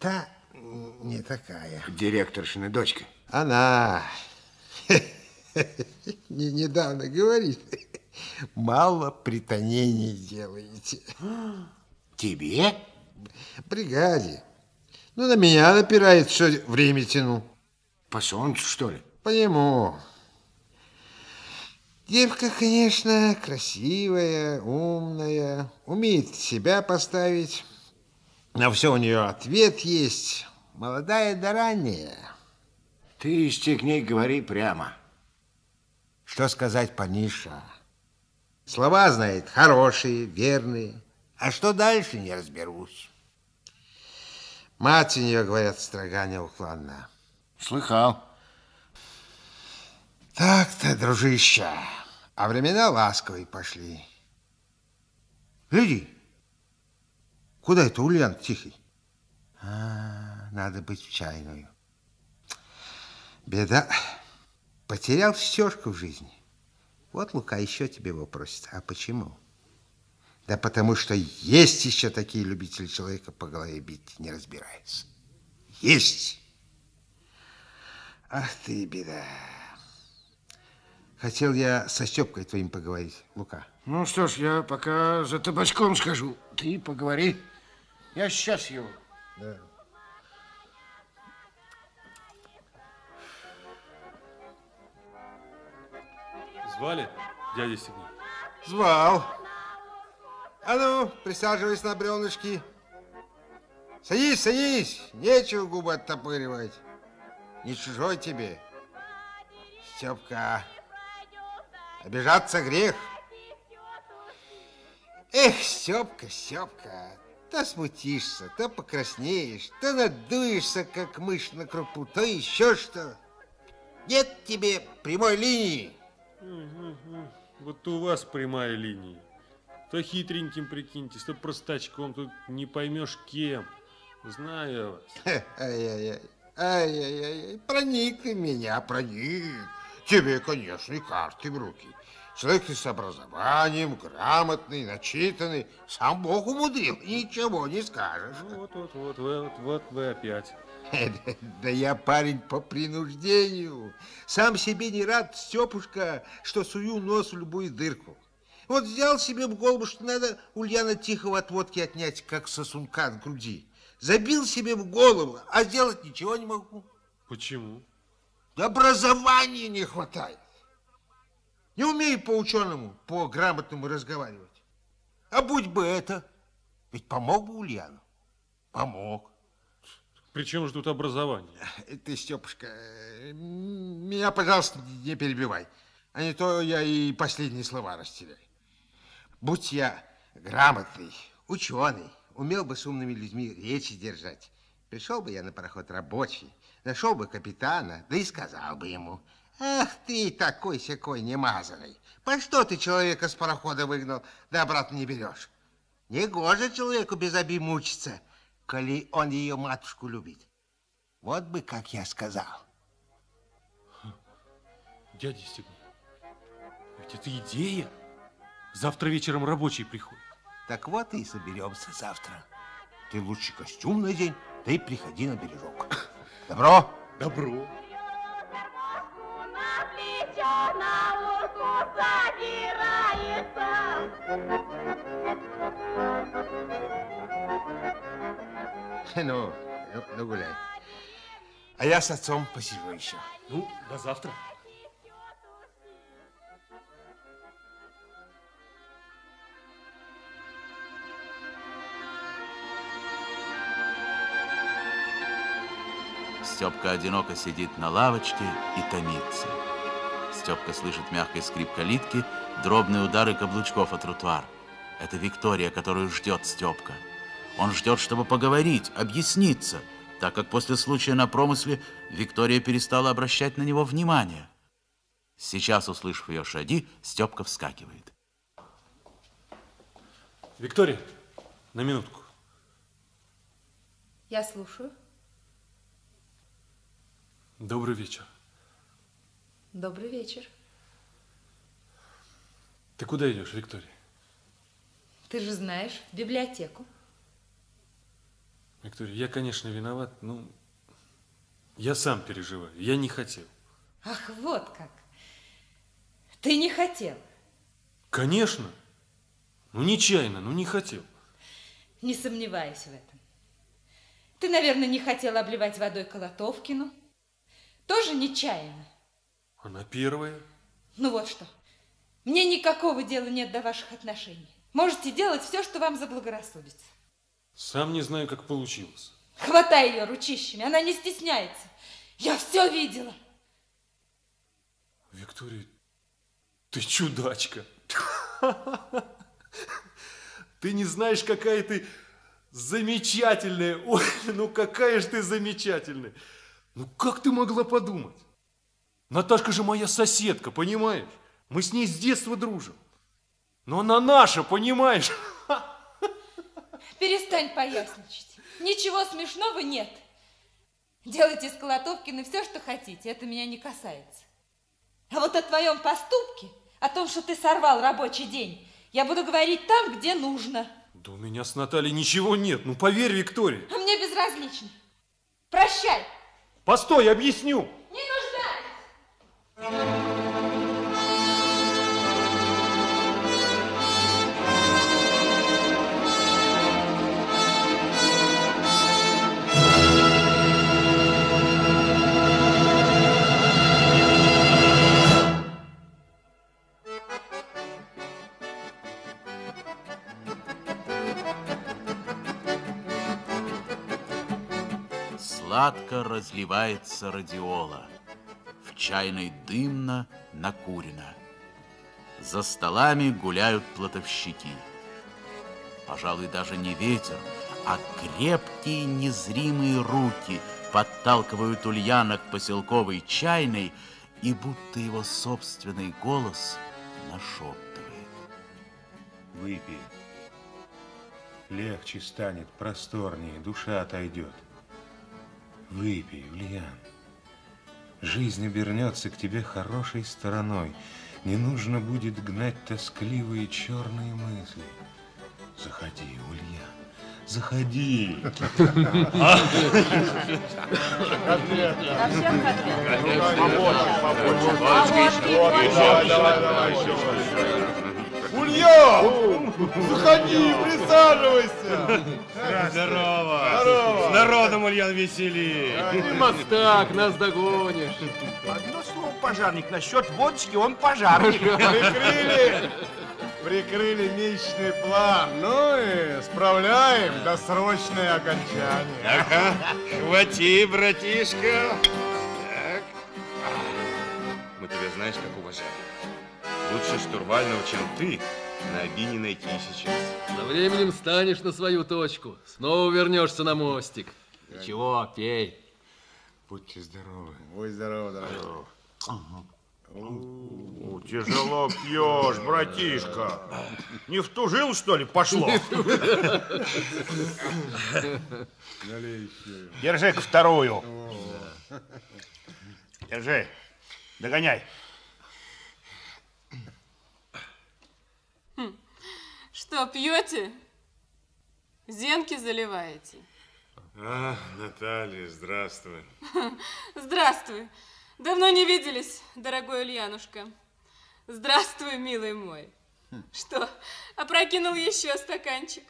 Та не такая. Директоршина дочка. Она не, недавно говорит, мало притонений делаете. Тебе? Бригаде. Ну, на меня напирает, что время тяну. По солнцу, что ли? По нему. Девка, конечно, красивая, умная, умеет себя поставить. На все у нее ответ есть. Молодая да ранняя. Ты с к ней говори прямо. Что сказать Паниша? Слова знает хорошие, верные. А что дальше, не разберусь. Мать у нее, говорят, строга неуклонна. Слыхал. Так-то, дружище, а времена ласковые пошли. Гляди, куда это Ульян тихий? А, надо быть в чайную. Беда, потерял стежку в жизни. Вот Лука еще тебе его просит. А почему? Да потому что есть еще такие любители человека по голове бить, не разбираясь. Есть. Ах ты, беда. Хотел я со Степкой твоим поговорить, Лука. Ну что ж, я пока за табачком схожу. Ты поговори. Я сейчас его. Да. Звали дядя Сигнал? Звал. А ну, присаживайся на бревнышки. Садись, садись. Нечего губы оттопыривать. Не чужой тебе. Степка, обижаться грех. Эх, Степка, Степка, то смутишься, то покраснеешь, то надуешься, как мышь на крупу, то еще что. Нет тебе прямой линии. Вот у вас прямая линия. То хитреньким прикиньтесь, то простачком, тут не поймешь кем. Знаю я вас. Ай-яй-яй. Ай-яй-яй, проник ты меня, проник. Тебе, конечно, и карты в руки. Человек ты с образованием, грамотный, начитанный. Сам Бог умудрил, ничего не скажешь. Вот, вот, вот, вот, вот вы опять. Да я парень по принуждению. Сам себе не рад, Степушка, что сую нос в любую дырку. Вот взял себе в голову, что надо Ульяна Тихого от водки отнять, как сосунка от груди. Забил себе в голову, а сделать ничего не могу. Почему? Образования не хватает. Не умею по-ученому, по-грамотному разговаривать. А будь бы это, ведь помог бы Ульяну. Помог. При чем же тут образование? Ты, Степушка, меня, пожалуйста, не перебивай. А не то я и последние слова растеряю. Будь я грамотный, ученый, умел бы с умными людьми речи держать. Пришел бы я на пароход рабочий, нашел бы капитана, да и сказал бы ему, ах ты такой-сякой немазанный, по что ты человека с парохода выгнал, да обратно не берешь? Негоже человеку без оби мучиться, коли он ее матушку любит. Вот бы, как я сказал. Дядя Степан, ведь это идея. Завтра вечером рабочий приходит. Так вот и соберемся завтра. Ты лучший костюм надень, и приходи на бережок. Добро? Добро. Ну, ну, ну гуляй. А я с отцом посижу еще. Ну, до завтра. Степка одиноко сидит на лавочке и томится. Степка слышит мягкий скрип калитки, дробные удары каблучков о тротуар. Это Виктория, которую ждет Степка. Он ждет, чтобы поговорить, объясниться, так как после случая на промысле Виктория перестала обращать на него внимание. Сейчас, услышав ее шаги, Степка вскакивает. Виктория, на минутку. Я слушаю. Добрый вечер. Добрый вечер. Ты куда идешь, Виктория? Ты же знаешь, в библиотеку. Виктория, я, конечно, виноват, но я сам переживаю. Я не хотел. Ах, вот как. Ты не хотел. Конечно. Ну, нечаянно, ну, не хотел. Не сомневаюсь в этом. Ты, наверное, не хотел обливать водой Колотовкину. Тоже нечаянно. Она первая. Ну вот что. Мне никакого дела нет до ваших отношений. Можете делать все, что вам заблагорассудится. Сам не знаю, как получилось. Хватай ее ручищами, она не стесняется. Я все видела. Виктория, ты чудачка. Ты не знаешь, какая ты замечательная. Ой, ну какая же ты замечательная. Ну как ты могла подумать? Наташка же моя соседка, понимаешь? Мы с ней с детства дружим. Но она наша, понимаешь? Перестань поясничать. Ничего смешного нет. Делайте с Колотовкиной все, что хотите. Это меня не касается. А вот о твоем поступке, о том, что ты сорвал рабочий день, я буду говорить там, где нужно. Да у меня с Натальей ничего нет. Ну поверь, Виктория. А мне безразлично. Прощай. Постой, объясню. Сладко разливается радиола. Чайной дымно накурено. За столами гуляют платовщики. Пожалуй, даже не ветер, а крепкие незримые руки подталкивают Ульяна к поселковой чайной, и будто его собственный голос нашептывает. Выпей. Легче станет, просторнее, душа отойдет. Выпей, Ульян. Жизнь обернется к тебе хорошей стороной. Не нужно будет гнать тоскливые черные мысли. Заходи, Ульян, заходи. Улья! Заходи, присаживайся! Здорово! Здорово! С народом, Ульян, весели! Мастак, нас догонишь. Одно слово, пожарник, насчет водочки он пожарник. Прикрыли! Прикрыли месячный план. Ну и справляем досрочное окончание. Ага, хвати, братишка. Лучше штурвального, чем ты, на Оби не найти сейчас. Со временем станешь на свою точку. Снова вернешься на мостик. Чего, пей. Будьте здоровы. Будь здоров, дорогой. Тяжело пьешь, братишка. Не втужил, что ли, пошло? Держи-ка вторую. Держи. Догоняй. Что, пьете? Зенки заливаете? А, Наталья, здравствуй. Здравствуй. Давно не виделись, дорогой Ульянушка. Здравствуй, милый мой. Что, опрокинул еще стаканчик?